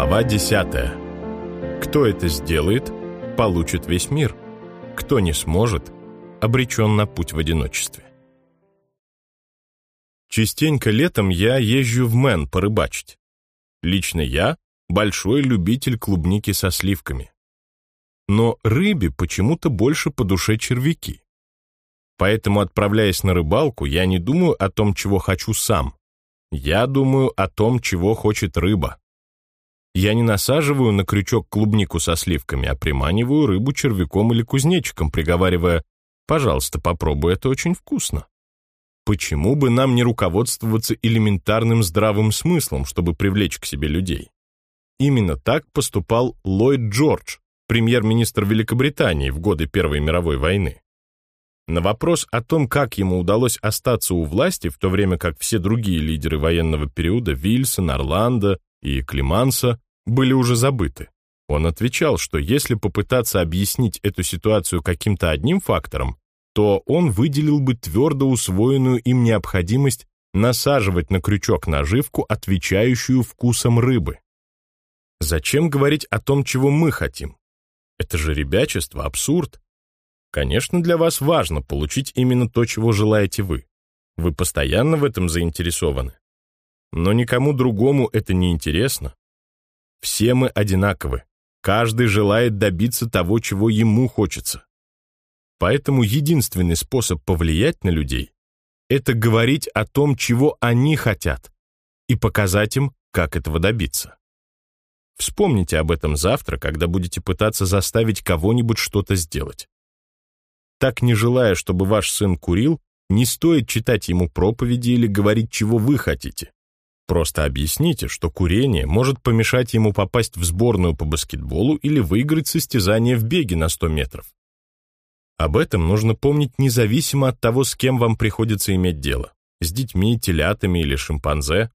Глава 10. Кто это сделает, получит весь мир. Кто не сможет, обречен на путь в одиночестве. Частенько летом я езжу в Мэн порыбачить. Лично я большой любитель клубники со сливками. Но рыбе почему-то больше по душе червяки. Поэтому, отправляясь на рыбалку, я не думаю о том, чего хочу сам. Я думаю о том, чего хочет рыба. Я не насаживаю на крючок клубнику со сливками, а приманиваю рыбу червяком или кузнечиком, приговаривая «Пожалуйста, попробуй, это очень вкусно». Почему бы нам не руководствоваться элементарным здравым смыслом, чтобы привлечь к себе людей? Именно так поступал Ллойд Джордж, премьер-министр Великобритании в годы Первой мировой войны. На вопрос о том, как ему удалось остаться у власти, в то время как все другие лидеры военного периода Вильсон, Орландо и Климанса были уже забыты. Он отвечал, что если попытаться объяснить эту ситуацию каким-то одним фактором, то он выделил бы твердо усвоенную им необходимость насаживать на крючок наживку, отвечающую вкусом рыбы. Зачем говорить о том, чего мы хотим? Это же ребячество, абсурд. Конечно, для вас важно получить именно то, чего желаете вы. Вы постоянно в этом заинтересованы. Но никому другому это не интересно. Все мы одинаковы. Каждый желает добиться того, чего ему хочется. Поэтому единственный способ повлиять на людей – это говорить о том, чего они хотят, и показать им, как этого добиться. Вспомните об этом завтра, когда будете пытаться заставить кого-нибудь что-то сделать. Так не желая, чтобы ваш сын курил, не стоит читать ему проповеди или говорить, чего вы хотите. Просто объясните, что курение может помешать ему попасть в сборную по баскетболу или выиграть состязание в беге на 100 метров. Об этом нужно помнить независимо от того, с кем вам приходится иметь дело, с детьми, телятами или шимпанзе.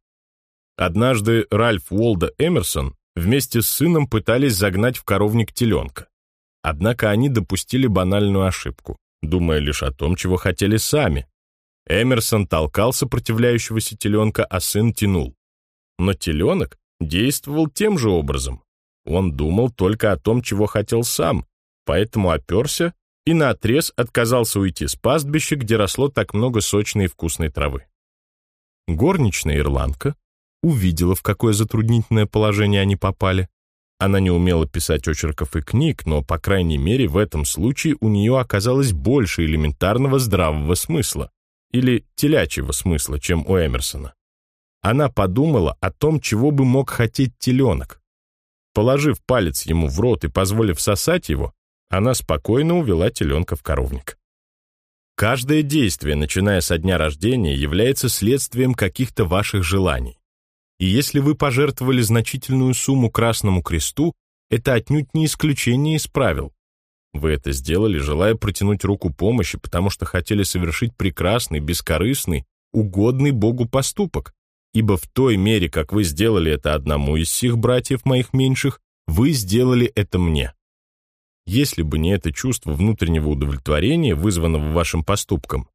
Однажды Ральф Уолда Эмерсон вместе с сыном пытались загнать в коровник теленка. Однако они допустили банальную ошибку, думая лишь о том, чего хотели сами. Эмерсон толкал сопротивляющегося теленка, а сын тянул. Но теленок действовал тем же образом. Он думал только о том, чего хотел сам, поэтому оперся и наотрез отказался уйти с пастбища, где росло так много сочной и вкусной травы. Горничная ирландка увидела, в какое затруднительное положение они попали, она не умела писать очерков и книг, но, по крайней мере, в этом случае у нее оказалось больше элементарного здравого смысла или телячьего смысла, чем у Эмерсона. Она подумала о том, чего бы мог хотеть теленок. Положив палец ему в рот и позволив сосать его, она спокойно увела теленка в коровник. Каждое действие, начиная со дня рождения, является следствием каких-то ваших желаний. И если вы пожертвовали значительную сумму Красному Кресту, это отнюдь не исключение из правил. Вы это сделали, желая протянуть руку помощи, потому что хотели совершить прекрасный, бескорыстный, угодный Богу поступок, ибо в той мере, как вы сделали это одному из сих братьев моих меньших, вы сделали это мне. Если бы не это чувство внутреннего удовлетворения, вызванного вашим поступком,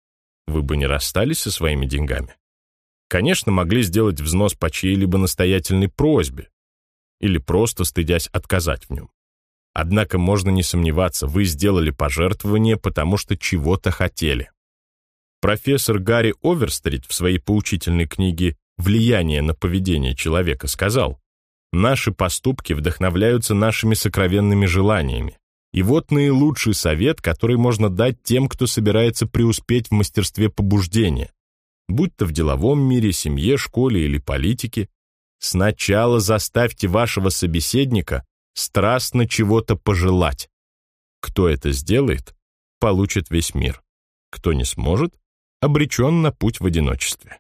вы бы не расстались со своими деньгами. Конечно, могли сделать взнос по чьей-либо настоятельной просьбе или просто стыдясь отказать в нем. Однако можно не сомневаться, вы сделали пожертвование, потому что чего-то хотели. Профессор Гарри Оверстрит в своей поучительной книге «Влияние на поведение человека» сказал, «Наши поступки вдохновляются нашими сокровенными желаниями. И вот наилучший совет, который можно дать тем, кто собирается преуспеть в мастерстве побуждения будь то в деловом мире, семье, школе или политике, сначала заставьте вашего собеседника страстно чего-то пожелать. Кто это сделает, получит весь мир. Кто не сможет, обречен на путь в одиночестве.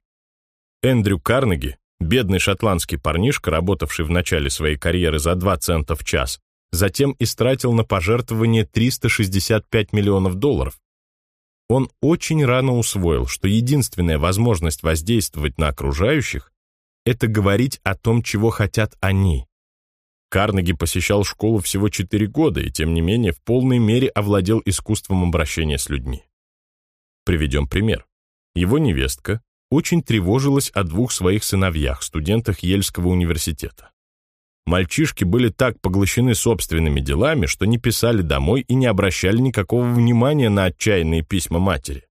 Эндрю Карнеги, бедный шотландский парнишка, работавший в начале своей карьеры за 2 цента в час, затем истратил на пожертвование 365 миллионов долларов, он очень рано усвоил, что единственная возможность воздействовать на окружающих — это говорить о том, чего хотят они. Карнеги посещал школу всего 4 года и, тем не менее, в полной мере овладел искусством обращения с людьми. Приведем пример. Его невестка очень тревожилась о двух своих сыновьях, студентах Ельского университета. Мальчишки были так поглощены собственными делами, что не писали домой и не обращали никакого внимания на отчаянные письма матери.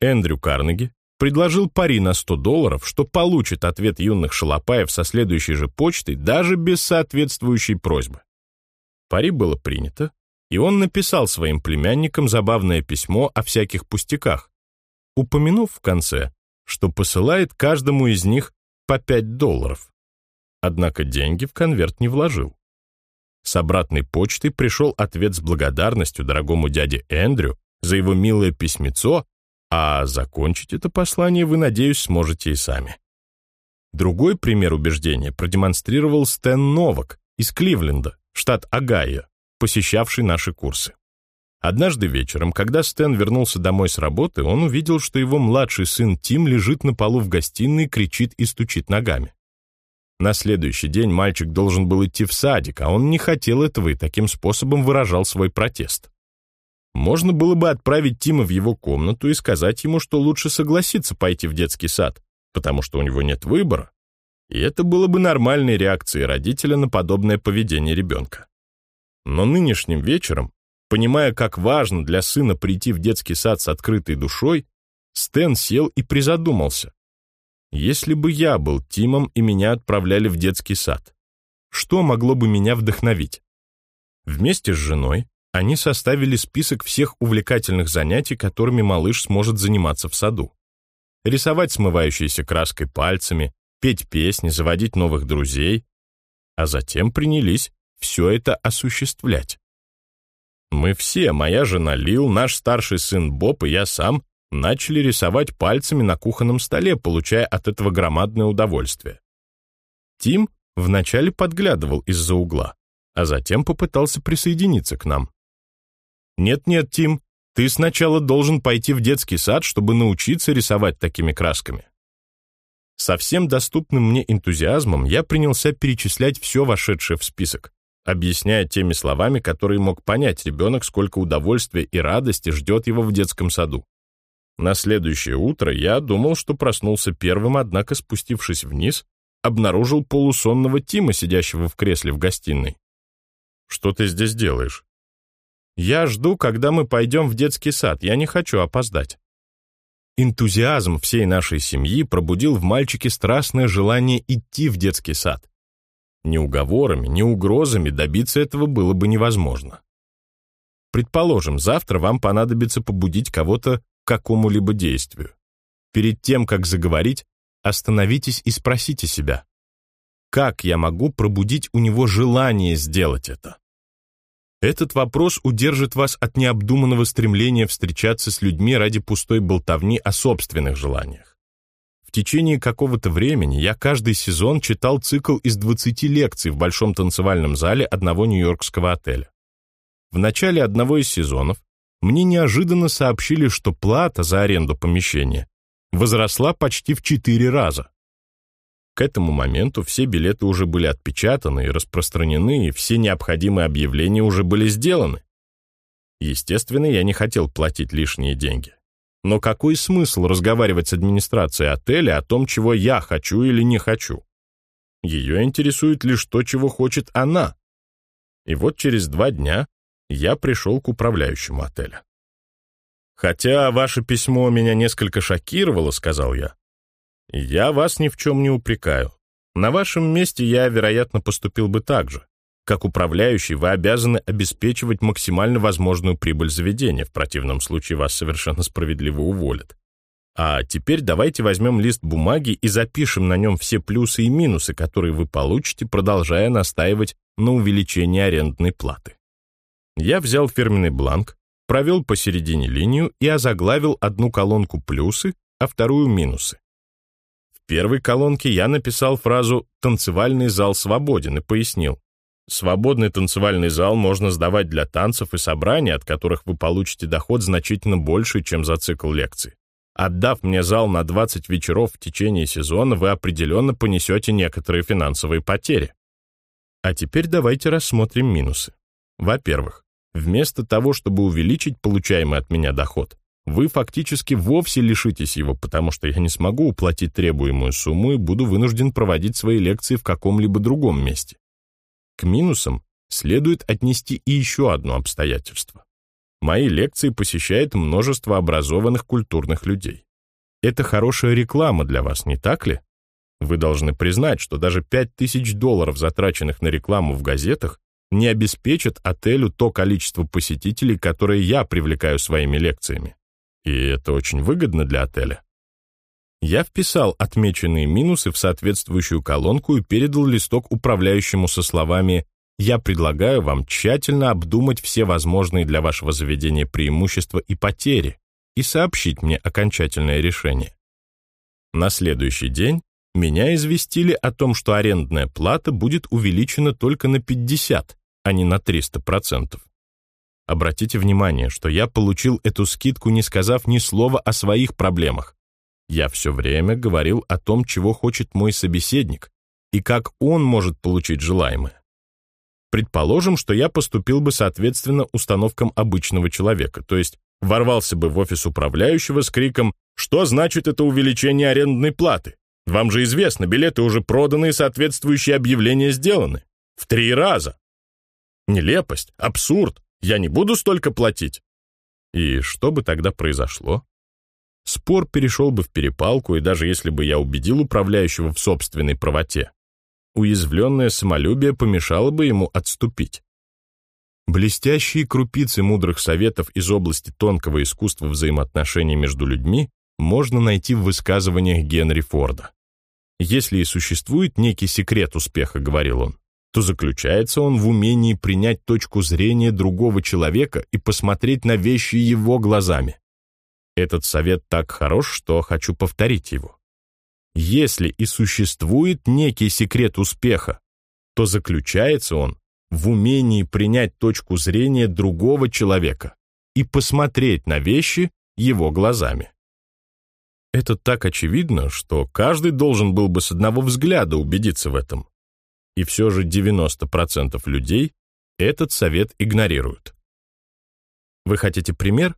Эндрю Карнеги предложил пари на 100 долларов, что получит ответ юных шалопаев со следующей же почтой даже без соответствующей просьбы. Пари было принято, и он написал своим племянникам забавное письмо о всяких пустяках, упомянув в конце, что посылает каждому из них по 5 долларов. Однако деньги в конверт не вложил. С обратной почты пришел ответ с благодарностью дорогому дяде Эндрю за его милое письмецо, а закончить это послание вы, надеюсь, сможете и сами. Другой пример убеждения продемонстрировал Стэн Новак из Кливленда, штат Огайо, посещавший наши курсы. Однажды вечером, когда Стэн вернулся домой с работы, он увидел, что его младший сын Тим лежит на полу в гостиной, кричит и стучит ногами. На следующий день мальчик должен был идти в садик, а он не хотел этого и таким способом выражал свой протест. Можно было бы отправить Тима в его комнату и сказать ему, что лучше согласиться пойти в детский сад, потому что у него нет выбора. И это было бы нормальной реакцией родителя на подобное поведение ребенка. Но нынешним вечером, понимая, как важно для сына прийти в детский сад с открытой душой, Стэн сел и призадумался. Если бы я был Тимом и меня отправляли в детский сад, что могло бы меня вдохновить? Вместе с женой они составили список всех увлекательных занятий, которыми малыш сможет заниматься в саду. Рисовать смывающейся краской пальцами, петь песни, заводить новых друзей, а затем принялись все это осуществлять. Мы все, моя жена Лил, наш старший сын Боб и я сам, начали рисовать пальцами на кухонном столе, получая от этого громадное удовольствие. Тим вначале подглядывал из-за угла, а затем попытался присоединиться к нам. «Нет-нет, Тим, ты сначала должен пойти в детский сад, чтобы научиться рисовать такими красками». Со всем доступным мне энтузиазмом я принялся перечислять все вошедшее в список, объясняя теми словами, которые мог понять ребенок, сколько удовольствия и радости ждет его в детском саду. На следующее утро я думал, что проснулся первым, однако, спустившись вниз, обнаружил полусонного Тима, сидящего в кресле в гостиной. «Что ты здесь делаешь?» Я жду, когда мы пойдем в детский сад, я не хочу опоздать. Энтузиазм всей нашей семьи пробудил в мальчике страстное желание идти в детский сад. Ни уговорами, ни угрозами добиться этого было бы невозможно. Предположим, завтра вам понадобится побудить кого-то к какому-либо действию. Перед тем, как заговорить, остановитесь и спросите себя, как я могу пробудить у него желание сделать это? Этот вопрос удержит вас от необдуманного стремления встречаться с людьми ради пустой болтовни о собственных желаниях. В течение какого-то времени я каждый сезон читал цикл из 20 лекций в большом танцевальном зале одного нью-йоркского отеля. В начале одного из сезонов мне неожиданно сообщили, что плата за аренду помещения возросла почти в 4 раза. К этому моменту все билеты уже были отпечатаны и распространены, и все необходимые объявления уже были сделаны. Естественно, я не хотел платить лишние деньги. Но какой смысл разговаривать с администрацией отеля о том, чего я хочу или не хочу? Ее интересует лишь то, чего хочет она. И вот через два дня я пришел к управляющему отеля. «Хотя ваше письмо меня несколько шокировало», — сказал я, я вас ни в чем не упрекаю. На вашем месте я, вероятно, поступил бы так же. Как управляющий вы обязаны обеспечивать максимально возможную прибыль заведения, в противном случае вас совершенно справедливо уволят. А теперь давайте возьмем лист бумаги и запишем на нем все плюсы и минусы, которые вы получите, продолжая настаивать на увеличении арендной платы. Я взял фирменный бланк, провел посередине линию и озаглавил одну колонку плюсы, а вторую минусы первой колонке я написал фразу «танцевальный зал свободен» и пояснил. Свободный танцевальный зал можно сдавать для танцев и собраний, от которых вы получите доход значительно больше, чем за цикл лекций. Отдав мне зал на 20 вечеров в течение сезона, вы определенно понесете некоторые финансовые потери. А теперь давайте рассмотрим минусы. Во-первых, вместо того, чтобы увеличить получаемый от меня доход, вы фактически вовсе лишитесь его, потому что я не смогу уплатить требуемую сумму и буду вынужден проводить свои лекции в каком-либо другом месте. К минусам следует отнести и еще одно обстоятельство. Мои лекции посещает множество образованных культурных людей. Это хорошая реклама для вас, не так ли? Вы должны признать, что даже 5000 долларов, затраченных на рекламу в газетах, не обеспечат отелю то количество посетителей, которые я привлекаю своими лекциями. И это очень выгодно для отеля. Я вписал отмеченные минусы в соответствующую колонку и передал листок управляющему со словами «Я предлагаю вам тщательно обдумать все возможные для вашего заведения преимущества и потери и сообщить мне окончательное решение». На следующий день меня известили о том, что арендная плата будет увеличена только на 50, а не на 300%. Обратите внимание, что я получил эту скидку, не сказав ни слова о своих проблемах. Я все время говорил о том, чего хочет мой собеседник и как он может получить желаемое. Предположим, что я поступил бы соответственно установкам обычного человека, то есть ворвался бы в офис управляющего с криком «Что значит это увеличение арендной платы? Вам же известно, билеты уже проданы и соответствующие объявления сделаны. В три раза. Нелепость, абсурд. Я не буду столько платить. И что бы тогда произошло? Спор перешел бы в перепалку, и даже если бы я убедил управляющего в собственной правоте, уязвленное самолюбие помешало бы ему отступить. Блестящие крупицы мудрых советов из области тонкого искусства взаимоотношений между людьми можно найти в высказываниях Генри Форда. Если и существует некий секрет успеха, говорил он, то заключается он в умении принять точку зрения другого человека и посмотреть на вещи его глазами. Этот совет так хорош, что хочу повторить его. Если и существует некий секрет успеха, то заключается он в умении принять точку зрения другого человека и посмотреть на вещи его глазами. Это так очевидно, что каждый должен был бы с одного взгляда убедиться в этом. И все же 90% людей этот совет игнорируют. Вы хотите пример?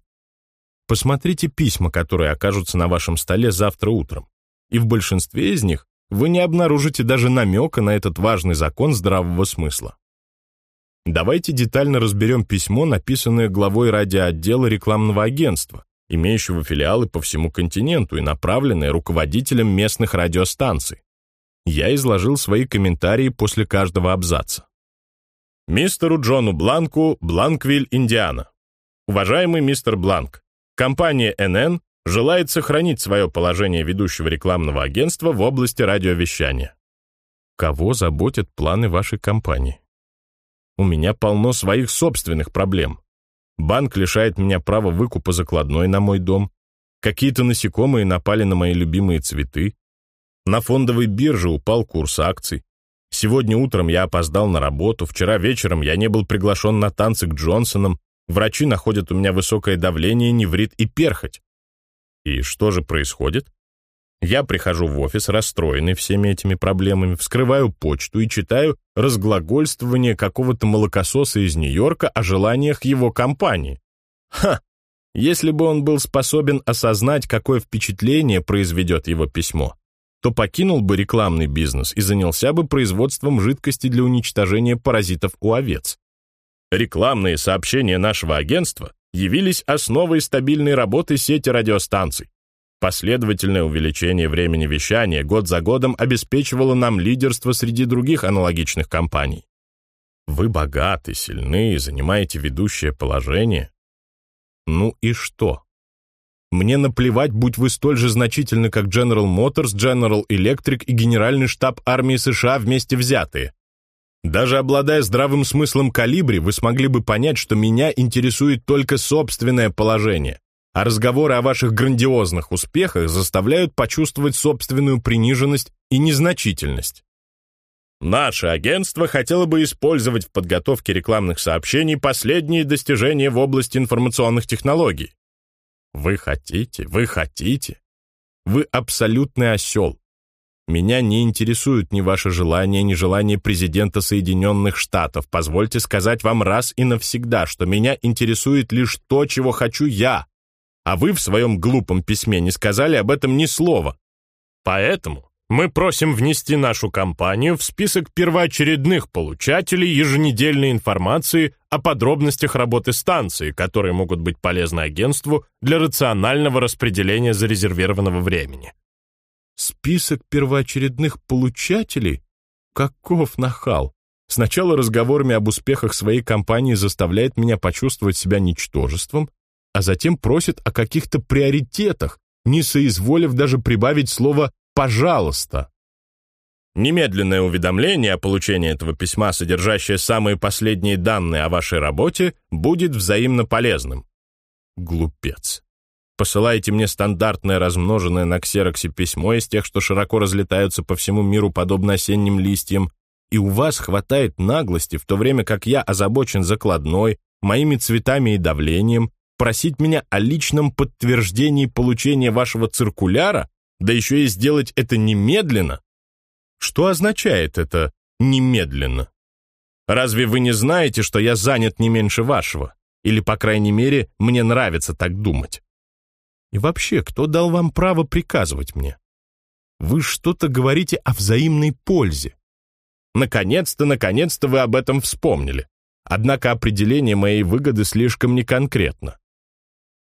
Посмотрите письма, которые окажутся на вашем столе завтра утром. И в большинстве из них вы не обнаружите даже намека на этот важный закон здравого смысла. Давайте детально разберем письмо, написанное главой радиоотдела рекламного агентства, имеющего филиалы по всему континенту и направленные руководителям местных радиостанций. Я изложил свои комментарии после каждого абзаца. Мистеру Джону Бланку, Бланквиль, Индиана. Уважаемый мистер Бланк, компания НН желает сохранить свое положение ведущего рекламного агентства в области радиовещания. Кого заботят планы вашей компании? У меня полно своих собственных проблем. Банк лишает меня права выкупа закладной на мой дом. Какие-то насекомые напали на мои любимые цветы. На фондовой бирже упал курс акций. Сегодня утром я опоздал на работу, вчера вечером я не был приглашен на танцы к Джонсонам, врачи находят у меня высокое давление, неврит и перхоть. И что же происходит? Я прихожу в офис, расстроенный всеми этими проблемами, вскрываю почту и читаю разглагольствование какого-то молокососа из Нью-Йорка о желаниях его компании. Ха! Если бы он был способен осознать, какое впечатление произведет его письмо, то покинул бы рекламный бизнес и занялся бы производством жидкости для уничтожения паразитов у овец. Рекламные сообщения нашего агентства явились основой стабильной работы сети радиостанций. Последовательное увеличение времени вещания год за годом обеспечивало нам лидерство среди других аналогичных компаний. Вы богаты, сильны и занимаете ведущее положение. Ну и что? Мне наплевать, будь вы столь же значительны, как General Motors, General Electric и Генеральный штаб армии США вместе взятые. Даже обладая здравым смыслом калибри, вы смогли бы понять, что меня интересует только собственное положение а разговоры о ваших грандиозных успехах заставляют почувствовать собственную приниженность и незначительность. Наше агентство хотело бы использовать в подготовке рекламных сообщений последние достижения в области информационных технологий. Вы хотите, вы хотите. Вы абсолютный осел. Меня не интересуют ни ваши желания, ни желания президента Соединенных Штатов. Позвольте сказать вам раз и навсегда, что меня интересует лишь то, чего хочу я, а вы в своем глупом письме не сказали об этом ни слова. Поэтому мы просим внести нашу компанию в список первоочередных получателей еженедельной информации о подробностях работы станции, которые могут быть полезны агентству для рационального распределения зарезервированного времени. Список первоочередных получателей? Каков нахал! Сначала разговорами об успехах своей компании заставляет меня почувствовать себя ничтожеством, а затем просит о каких-то приоритетах, не соизволив даже прибавить слово пожалуйста. Немедленное уведомление о получении этого письма, содержащее самые последние данные о вашей работе, будет взаимно полезным. Глупец. Посылайте мне стандартное размноженное на ксероксе письмо из тех, что широко разлетаются по всему миру подобно осенним листьям, и у вас хватает наглости, в то время как я озабочен закладной, моими цветами и давлением, просить меня о личном подтверждении получения вашего циркуляра, да еще и сделать это немедленно? Что означает это «немедленно»? Разве вы не знаете, что я занят не меньше вашего? Или, по крайней мере, мне нравится так думать? И вообще, кто дал вам право приказывать мне? Вы что-то говорите о взаимной пользе. Наконец-то, наконец-то вы об этом вспомнили. Однако определение моей выгоды слишком неконкретно.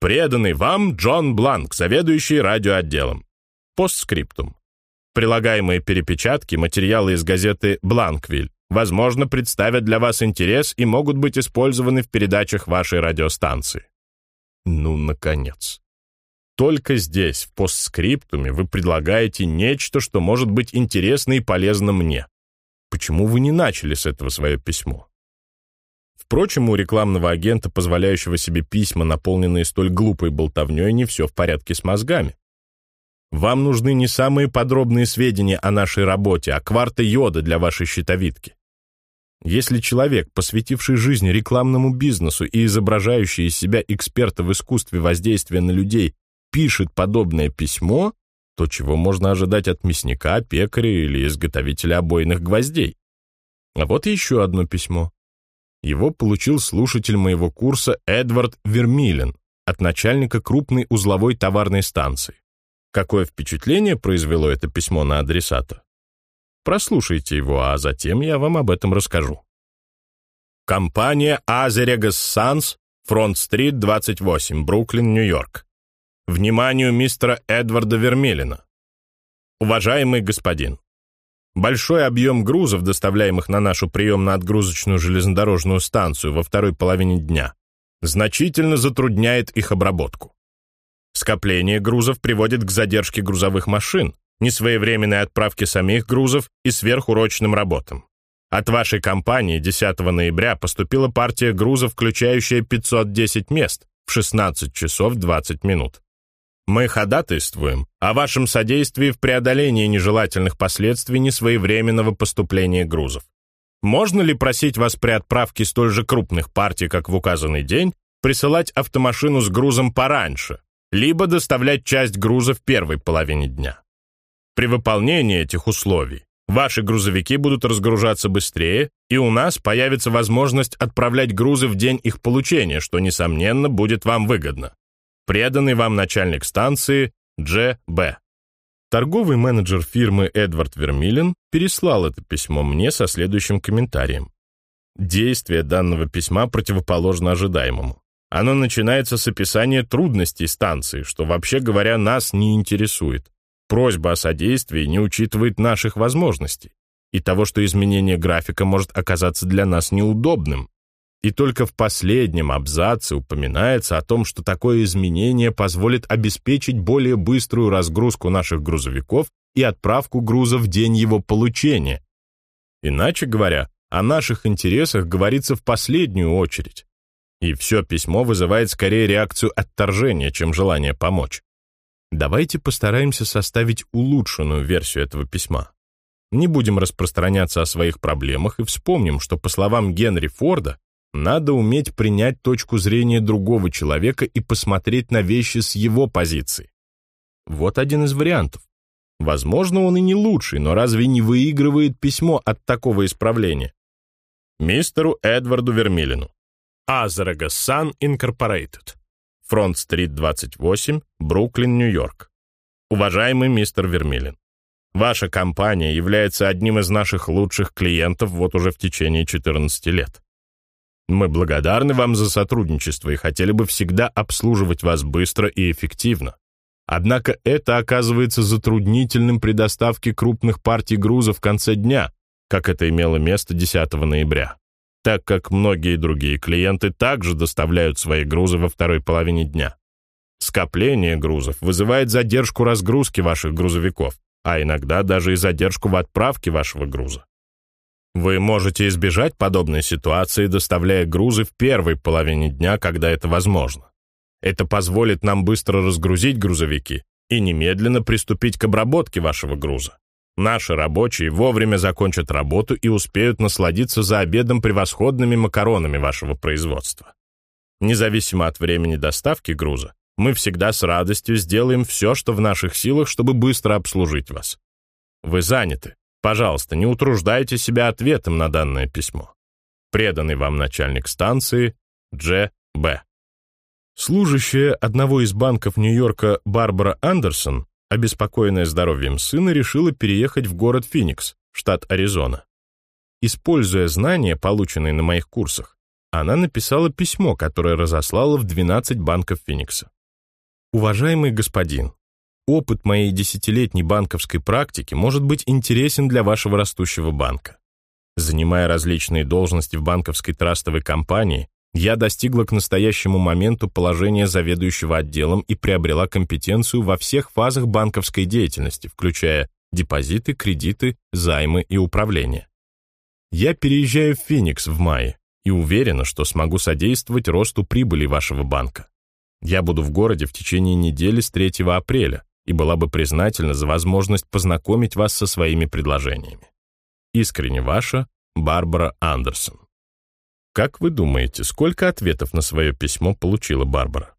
Преданный вам Джон Бланк, заведующий радиоотделом. Постскриптум. Прилагаемые перепечатки, материалы из газеты «Бланквиль» возможно, представят для вас интерес и могут быть использованы в передачах вашей радиостанции. Ну, наконец. Только здесь, в постскриптуме, вы предлагаете нечто, что может быть интересно и полезно мне. Почему вы не начали с этого свое письмо? Впрочем, у рекламного агента, позволяющего себе письма, наполненные столь глупой болтовней, не все в порядке с мозгами. Вам нужны не самые подробные сведения о нашей работе, а кварта йода для вашей щитовидки. Если человек, посвятивший жизнь рекламному бизнесу и изображающий из себя эксперта в искусстве воздействия на людей, пишет подобное письмо, то чего можно ожидать от мясника, пекаря или изготовителя обойных гвоздей? А вот еще одно письмо. Его получил слушатель моего курса Эдвард Вермилен от начальника крупной узловой товарной станции. Какое впечатление произвело это письмо на адресата? Прослушайте его, а затем я вам об этом расскажу. Компания Azeregas Sons, Фронт-стрит, 28, Бруклин, Нью-Йорк. Вниманию мистера Эдварда Вермелина. Уважаемый господин, большой объем грузов, доставляемых на нашу приемно-отгрузочную железнодорожную станцию во второй половине дня, значительно затрудняет их обработку. Скопление грузов приводит к задержке грузовых машин, несвоевременной отправке самих грузов и сверхурочным работам. От вашей компании 10 ноября поступила партия грузов, включающая 510 мест в 16 часов 20 минут. Мы ходатайствуем о вашем содействии в преодолении нежелательных последствий несвоевременного поступления грузов. Можно ли просить вас при отправке столь же крупных партий, как в указанный день, присылать автомашину с грузом пораньше, либо доставлять часть груза в первой половине дня. При выполнении этих условий ваши грузовики будут разгружаться быстрее, и у нас появится возможность отправлять грузы в день их получения, что, несомненно, будет вам выгодно. Преданный вам начальник станции Дж. Б. Торговый менеджер фирмы Эдвард Вермилен переслал это письмо мне со следующим комментарием. Действие данного письма противоположно ожидаемому. Оно начинается с описания трудностей станции, что, вообще говоря, нас не интересует. Просьба о содействии не учитывает наших возможностей и того, что изменение графика может оказаться для нас неудобным. И только в последнем абзаце упоминается о том, что такое изменение позволит обеспечить более быструю разгрузку наших грузовиков и отправку груза в день его получения. Иначе говоря, о наших интересах говорится в последнюю очередь и все письмо вызывает скорее реакцию отторжения, чем желание помочь. Давайте постараемся составить улучшенную версию этого письма. Не будем распространяться о своих проблемах и вспомним, что, по словам Генри Форда, надо уметь принять точку зрения другого человека и посмотреть на вещи с его позиции. Вот один из вариантов. Возможно, он и не лучший, но разве не выигрывает письмо от такого исправления? Мистеру Эдварду Вермилину. Azaraga Sun Incorporated. Фронт-стрит 28, Бруклин, Нью-Йорк. Уважаемый мистер Вермилин, Ваша компания является одним из наших лучших клиентов вот уже в течение 14 лет. Мы благодарны вам за сотрудничество и хотели бы всегда обслуживать вас быстро и эффективно. Однако это оказывается затруднительным при доставке крупных партий груза в конце дня, как это имело место 10 ноября, так как многие другие клиенты также доставляют свои грузы во второй половине дня. Скопление грузов вызывает задержку разгрузки ваших грузовиков, а иногда даже и задержку в отправке вашего груза. Вы можете избежать подобной ситуации, доставляя грузы в первой половине дня, когда это возможно. Это позволит нам быстро разгрузить грузовики и немедленно приступить к обработке вашего груза. Наши рабочие вовремя закончат работу и успеют насладиться за обедом превосходными макаронами вашего производства. Независимо от времени доставки груза, мы всегда с радостью сделаем все, что в наших силах, чтобы быстро обслужить вас. Вы заняты. Пожалуйста, не утруждайте себя ответом на данное письмо. Преданный вам начальник станции Дж. Б. Служащая одного из банков Нью-Йорка Барбара Андерсон, обеспокоенная здоровьем сына, решила переехать в город Феникс, штат Аризона. Используя знания, полученные на моих курсах, она написала письмо, которое разослала в 12 банков Феникса. «Уважаемый господин, опыт моей десятилетней банковской практики может быть интересен для вашего растущего банка. Занимая различные должности в банковской трастовой компании, я достигла к настоящему моменту положения заведующего отделом и приобрела компетенцию во всех фазах банковской деятельности, включая депозиты, кредиты, займы и управление. Я переезжаю в Феникс в мае и уверена, что смогу содействовать росту прибыли вашего банка. Я буду в городе в течение недели с 3 апреля и была бы признательна за возможность познакомить вас со своими предложениями. Искренне ваша, Барбара Андерсон. Как вы думаете, сколько ответов на свое письмо получила Барбара?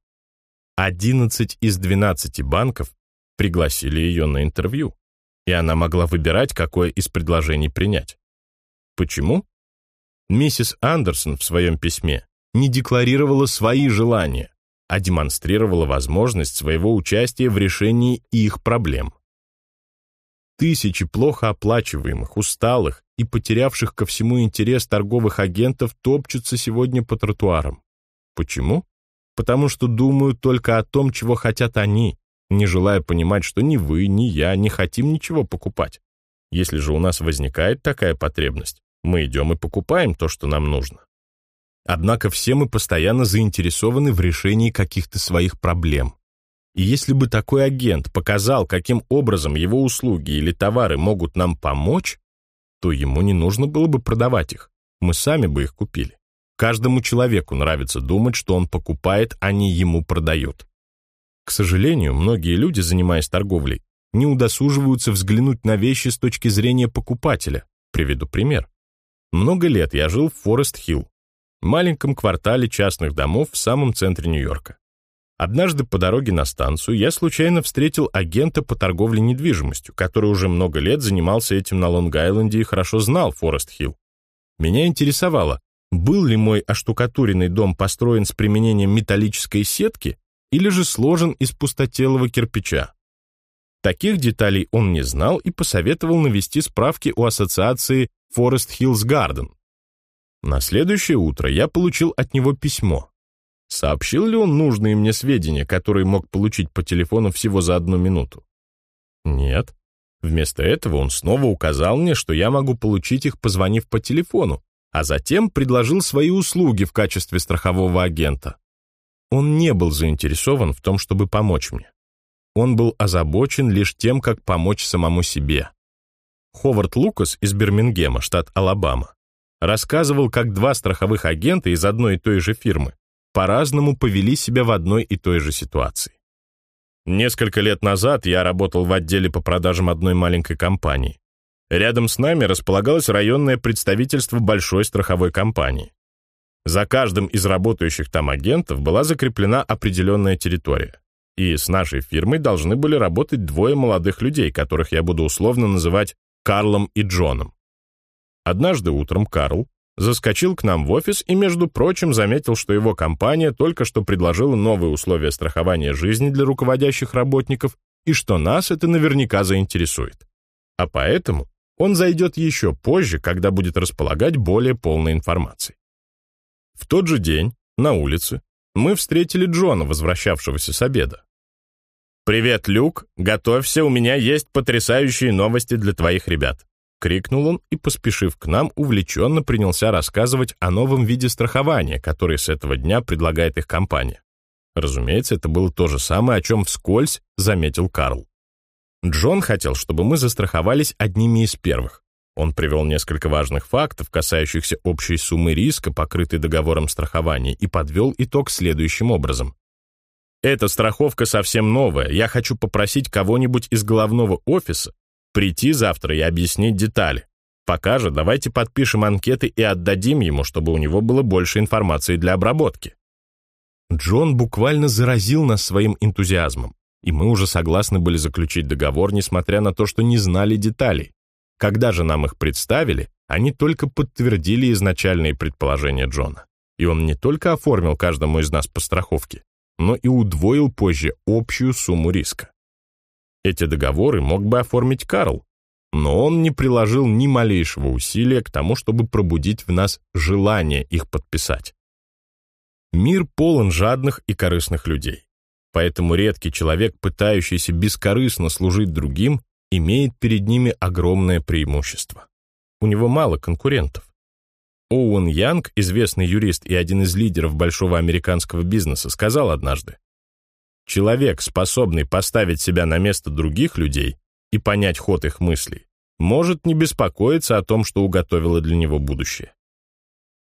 11 из 12 банков пригласили ее на интервью, и она могла выбирать, какое из предложений принять. Почему? Миссис Андерсон в своем письме не декларировала свои желания, а демонстрировала возможность своего участия в решении их проблем. Тысячи плохо оплачиваемых, усталых и потерявших ко всему интерес торговых агентов топчутся сегодня по тротуарам. Почему? Потому что думают только о том, чего хотят они, не желая понимать, что ни вы, ни я не хотим ничего покупать. Если же у нас возникает такая потребность, мы идем и покупаем то, что нам нужно. Однако все мы постоянно заинтересованы в решении каких-то своих проблем. И если бы такой агент показал, каким образом его услуги или товары могут нам помочь, то ему не нужно было бы продавать их. Мы сами бы их купили. Каждому человеку нравится думать, что он покупает, а не ему продают. К сожалению, многие люди, занимаясь торговлей, не удосуживаются взглянуть на вещи с точки зрения покупателя. Приведу пример. Много лет я жил в Форест-Хилл, маленьком квартале частных домов в самом центре Нью-Йорка. Однажды по дороге на станцию я случайно встретил агента по торговле недвижимостью, который уже много лет занимался этим на Лонг-Айленде и хорошо знал Форест-Хилл. Меня интересовало, был ли мой оштукатуренный дом построен с применением металлической сетки или же сложен из пустотелого кирпича. Таких деталей он не знал и посоветовал навести справки у ассоциации Forest Hills Garden. На следующее утро я получил от него письмо. Сообщил ли он нужные мне сведения, которые мог получить по телефону всего за одну минуту? Нет. Вместо этого он снова указал мне, что я могу получить их, позвонив по телефону, а затем предложил свои услуги в качестве страхового агента. Он не был заинтересован в том, чтобы помочь мне. Он был озабочен лишь тем, как помочь самому себе. Ховард Лукас из Бирмингема, штат Алабама, рассказывал, как два страховых агента из одной и той же фирмы по-разному повели себя в одной и той же ситуации. Несколько лет назад я работал в отделе по продажам одной маленькой компании. Рядом с нами располагалось районное представительство большой страховой компании. За каждым из работающих там агентов была закреплена определенная территория. И с нашей фирмой должны были работать двое молодых людей, которых я буду условно называть Карлом и Джоном. Однажды утром Карл, заскочил к нам в офис и, между прочим, заметил, что его компания только что предложила новые условия страхования жизни для руководящих работников и что нас это наверняка заинтересует. а поэтому он зайдет еще позже, когда будет располагать более полной информацией. В тот же день, на улице, мы встретили Джона, возвращавшегося с обеда. «Привет, Люк! Готовься, у меня есть потрясающие новости для твоих ребят!» — крикнул он и, поспешив к нам, увлеченно принялся рассказывать о новом виде страхования, который с этого дня предлагает их компания. Разумеется, это было то же самое, о чем вскользь заметил Карл. Джон хотел, чтобы мы застраховались одними из первых. Он привел несколько важных фактов, касающихся общей суммы риска, покрытой договором страхования, и подвел итог следующим образом. «Эта страховка совсем новая. Я хочу попросить кого-нибудь из головного офиса прийти завтра и объяснить детали. Пока же давайте подпишем анкеты и отдадим ему, чтобы у него было больше информации для обработки». Джон буквально заразил нас своим энтузиазмом и мы уже согласны были заключить договор, несмотря на то, что не знали деталей. Когда же нам их представили, они только подтвердили изначальные предположения Джона. И он не только оформил каждому из нас по страховке, но и удвоил позже общую сумму риска. Эти договоры мог бы оформить Карл, но он не приложил ни малейшего усилия к тому, чтобы пробудить в нас желание их подписать. Мир полон жадных и корыстных людей. Поэтому редкий человек, пытающийся бескорыстно служить другим, имеет перед ними огромное преимущество. У него мало конкурентов. Оуэн Янг, известный юрист и один из лидеров большого американского бизнеса, сказал однажды, «Человек, способный поставить себя на место других людей и понять ход их мыслей, может не беспокоиться о том, что уготовило для него будущее.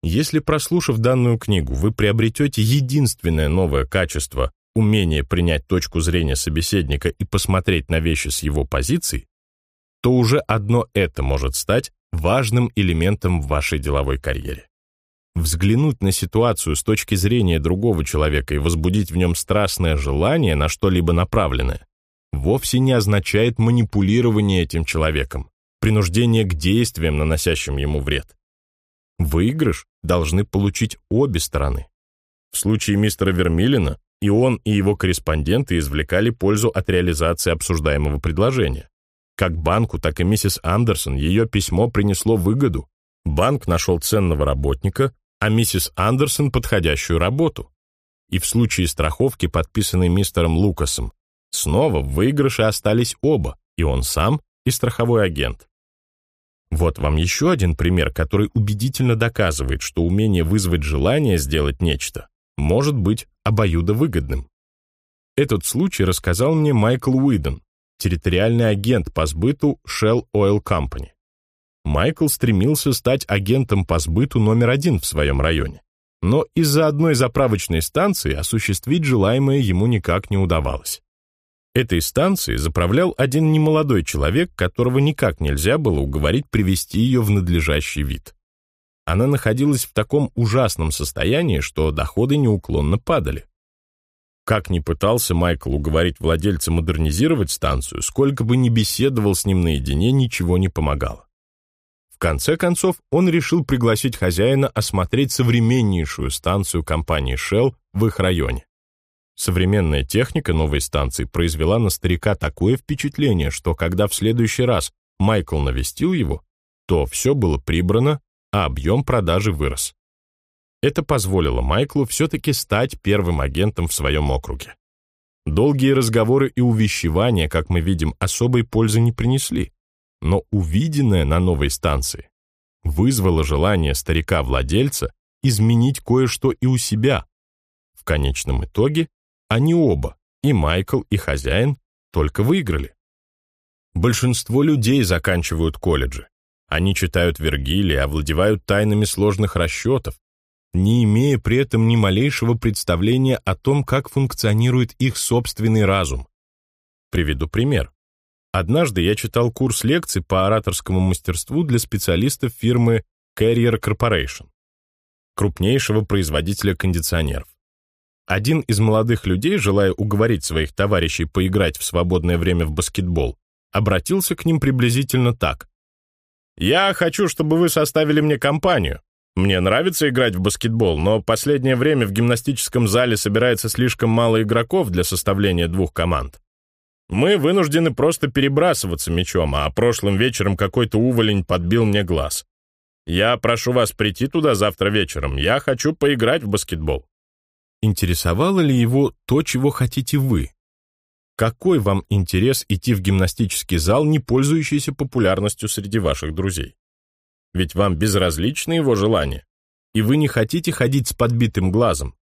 Если, прослушав данную книгу, вы приобретете единственное новое качество, умение принять точку зрения собеседника и посмотреть на вещи с его позиции, то уже одно это может стать важным элементом в вашей деловой карьере. Взглянуть на ситуацию с точки зрения другого человека и возбудить в нем страстное желание на что-либо направленное вовсе не означает манипулирование этим человеком, принуждение к действиям, наносящим ему вред. Выигрыш должны получить обе стороны. В случае мистера Вермилина и он, и его корреспонденты извлекали пользу от реализации обсуждаемого предложения. Как банку, так и миссис Андерсон ее письмо принесло выгоду. Банк нашел ценного работника, а миссис Андерсон — подходящую работу. И в случае страховки, подписанной мистером Лукасом, снова в выигрыше остались оба, и он сам, и страховой агент. Вот вам еще один пример, который убедительно доказывает, что умение вызвать желание сделать нечто может быть обоюдовыгодным. Этот случай рассказал мне Майкл Уидон, территориальный агент по сбыту Shell Oil Company. Майкл стремился стать агентом по сбыту номер один в своем районе, но из-за одной заправочной станции осуществить желаемое ему никак не удавалось. Этой станцией заправлял один немолодой человек, которого никак нельзя было уговорить привести ее в надлежащий вид. Она находилась в таком ужасном состоянии, что доходы неуклонно падали. Как ни пытался Майкл уговорить владельца модернизировать станцию, сколько бы ни беседовал с ним наедине, ничего не помогало. В конце концов, он решил пригласить хозяина осмотреть современнейшую станцию компании Shell в их районе. Современная техника новой станции произвела на старика такое впечатление, что когда в следующий раз Майкл навестил его, то все было прибрано а объем продажи вырос. Это позволило Майклу все-таки стать первым агентом в своем округе. Долгие разговоры и увещевания, как мы видим, особой пользы не принесли, но увиденное на новой станции вызвало желание старика-владельца изменить кое-что и у себя. В конечном итоге они оба, и Майкл, и хозяин, только выиграли. Большинство людей заканчивают колледжи, они читают Вергилия, овладевают тайнами сложных расчетов, не имея при этом ни малейшего представления о том, как функционирует их собственный разум. Приведу пример. Однажды я читал курс лекций по ораторскому мастерству для специалистов фирмы Carrier Corporation, крупнейшего производителя кондиционеров. Один из молодых людей, желая уговорить своих товарищей поиграть в свободное время в баскетбол, обратился к ним приблизительно так. «Я хочу, чтобы вы составили мне компанию. Мне нравится играть в баскетбол, но последнее время в гимнастическом зале собирается слишком мало игроков для составления двух команд. Мы вынуждены просто перебрасываться мечом, а прошлым вечером какой-то уволень подбил мне глаз. Я прошу вас прийти туда завтра вечером. Я хочу поиграть в баскетбол». Интересовало ли его то, чего хотите вы? Какой вам интерес идти в гимнастический зал, не пользующийся популярностью среди ваших друзей? Ведь вам безразличны его желания, и вы не хотите ходить с подбитым глазом.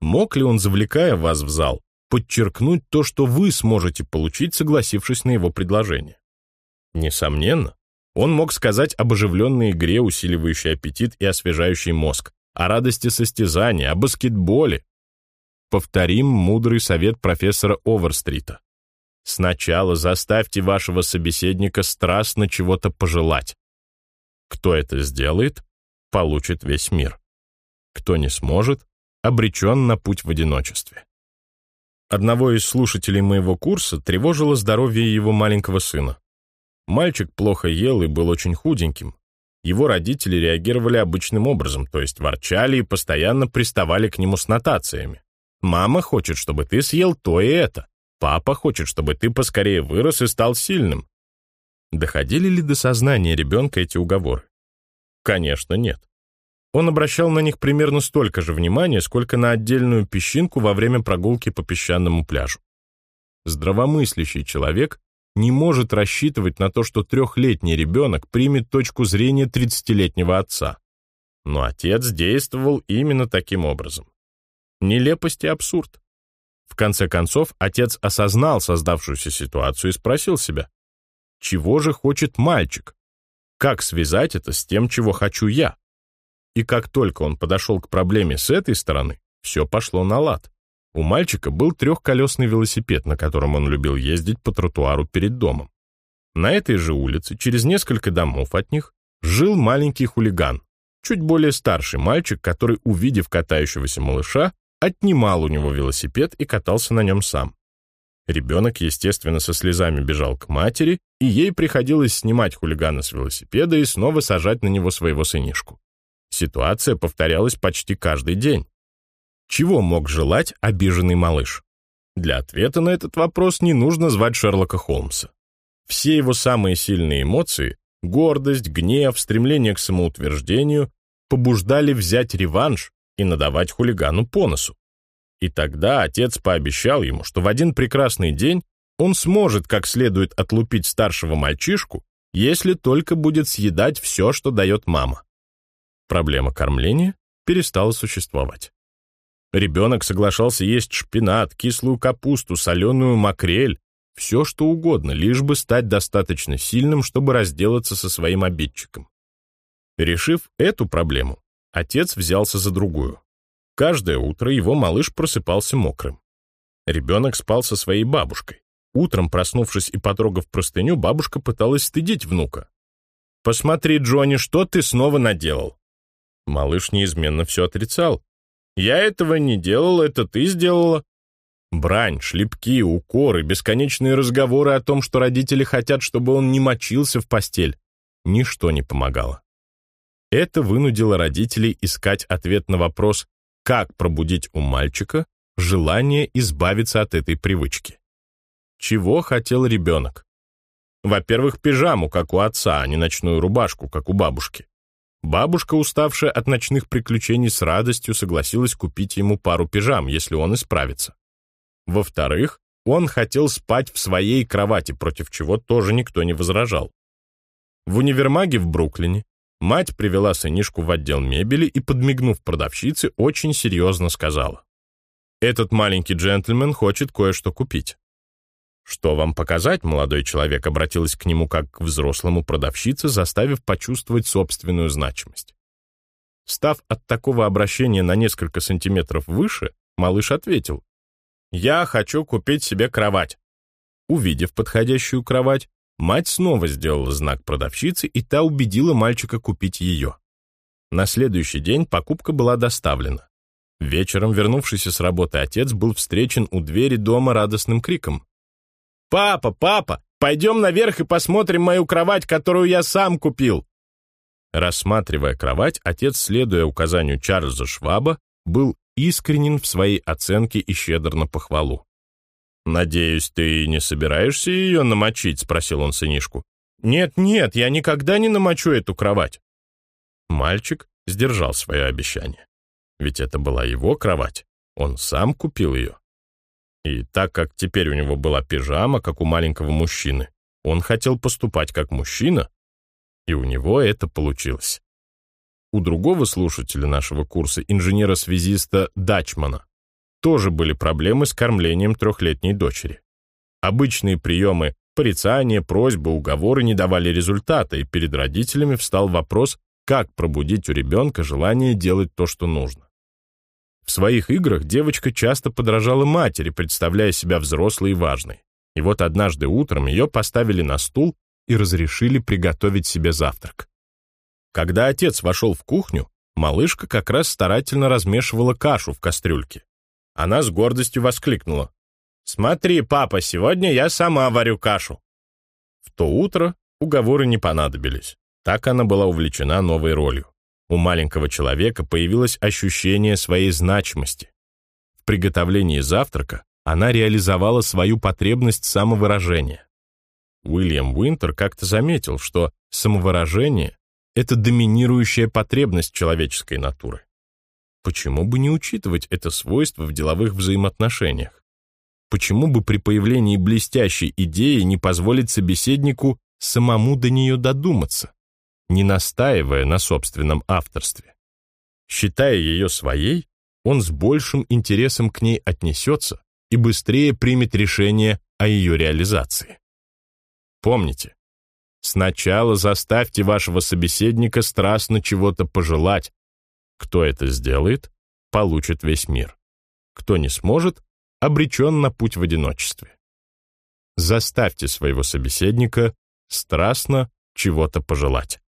Мог ли он, завлекая вас в зал, подчеркнуть то, что вы сможете получить, согласившись на его предложение? Несомненно, он мог сказать об оживленной игре, усиливающей аппетит и освежающей мозг, о радости состязания, о баскетболе, Повторим мудрый совет профессора Оверстрита. Сначала заставьте вашего собеседника страстно чего-то пожелать. Кто это сделает, получит весь мир. Кто не сможет, обречен на путь в одиночестве. Одного из слушателей моего курса тревожило здоровье его маленького сына. Мальчик плохо ел и был очень худеньким. Его родители реагировали обычным образом, то есть ворчали и постоянно приставали к нему с нотациями. Мама хочет, чтобы ты съел то и это. Папа хочет, чтобы ты поскорее вырос и стал сильным. Доходили ли до сознания ребенка эти уговоры? Конечно, нет. Он обращал на них примерно столько же внимания, сколько на отдельную песчинку во время прогулки по песчаному пляжу. Здравомыслящий человек не может рассчитывать на то, что трехлетний ребенок примет точку зрения тридцатилетнего отца. Но отец действовал именно таким образом. Нелепость и абсурд. В конце концов, отец осознал создавшуюся ситуацию и спросил себя, чего же хочет мальчик? Как связать это с тем, чего хочу я? И как только он подошел к проблеме с этой стороны, все пошло на лад. У мальчика был трехколесный велосипед, на котором он любил ездить по тротуару перед домом. На этой же улице, через несколько домов от них, жил маленький хулиган, чуть более старший мальчик, который, увидев катающегося малыша, отнимал у него велосипед и катался на нем сам. Ребенок, естественно, со слезами бежал к матери, и ей приходилось снимать хулигана с велосипеда и снова сажать на него своего сынишку. Ситуация повторялась почти каждый день. Чего мог желать обиженный малыш? Для ответа на этот вопрос не нужно звать Шерлока Холмса. Все его самые сильные эмоции — гордость, гнев, стремление к самоутверждению — побуждали взять реванш и надавать хулигану по носу. И тогда отец пообещал ему, что в один прекрасный день он сможет как следует отлупить старшего мальчишку, если только будет съедать все, что дает мама. Проблема кормления перестала существовать. Ребенок соглашался есть шпинат, кислую капусту, соленую макрель, все что угодно, лишь бы стать достаточно сильным, чтобы разделаться со своим обидчиком. Решив эту проблему, Отец взялся за другую. Каждое утро его малыш просыпался мокрым. Ребенок спал со своей бабушкой. Утром, проснувшись и потрогав простыню, бабушка пыталась стыдить внука. «Посмотри, Джонни, что ты снова наделал?» Малыш неизменно все отрицал. «Я этого не делал, это ты сделала». Брань, шлепки, укоры, бесконечные разговоры о том, что родители хотят, чтобы он не мочился в постель. Ничто не помогало. Это вынудило родителей искать ответ на вопрос, как пробудить у мальчика желание избавиться от этой привычки. Чего хотел ребенок? Во-первых, пижаму, как у отца, а не ночную рубашку, как у бабушки. Бабушка, уставшая от ночных приключений, с радостью согласилась купить ему пару пижам, если он исправится. Во-вторых, он хотел спать в своей кровати, против чего тоже никто не возражал. В универмаге в Бруклине Мать привела сынишку в отдел мебели и, подмигнув продавщице, очень серьезно сказала. «Этот маленький джентльмен хочет кое-что купить». «Что вам показать?» — молодой человек обратилась к нему как к взрослому продавщице, заставив почувствовать собственную значимость. Став от такого обращения на несколько сантиметров выше, малыш ответил. «Я хочу купить себе кровать». Увидев подходящую кровать, Мать снова сделала знак продавщице, и та убедила мальчика купить ее. На следующий день покупка была доставлена. Вечером, вернувшийся с работы отец, был встречен у двери дома радостным криком. «Папа, папа, пойдем наверх и посмотрим мою кровать, которую я сам купил!» Рассматривая кровать, отец, следуя указанию Чарльза Шваба, был искренен в своей оценке и щедр на похвалу. «Надеюсь, ты не собираешься ее намочить?» — спросил он сынишку. «Нет, нет, я никогда не намочу эту кровать». Мальчик сдержал свое обещание. Ведь это была его кровать, он сам купил ее. И так как теперь у него была пижама, как у маленького мужчины, он хотел поступать как мужчина, и у него это получилось. У другого слушателя нашего курса, инженера-связиста Дачмана, тоже были проблемы с кормлением трехлетней дочери. Обычные приемы порицания, просьбы, уговоры не давали результата, и перед родителями встал вопрос, как пробудить у ребенка желание делать то, что нужно. В своих играх девочка часто подражала матери, представляя себя взрослой и важной. И вот однажды утром ее поставили на стул и разрешили приготовить себе завтрак. Когда отец вошел в кухню, малышка как раз старательно размешивала кашу в кастрюльке. Она с гордостью воскликнула. «Смотри, папа, сегодня я сама варю кашу». В то утро уговоры не понадобились. Так она была увлечена новой ролью. У маленького человека появилось ощущение своей значимости. В приготовлении завтрака она реализовала свою потребность самовыражения. Уильям Уинтер как-то заметил, что самовыражение — это доминирующая потребность человеческой натуры. Почему бы не учитывать это свойство в деловых взаимоотношениях? Почему бы при появлении блестящей идеи не позволить собеседнику самому до нее додуматься, не настаивая на собственном авторстве? Считая ее своей, он с большим интересом к ней отнесется и быстрее примет решение о ее реализации. Помните, сначала заставьте вашего собеседника страстно чего-то пожелать. Кто это сделает, получит весь мир. Кто не сможет, обречен на путь в одиночестве. Заставьте своего собеседника страстно чего-то пожелать.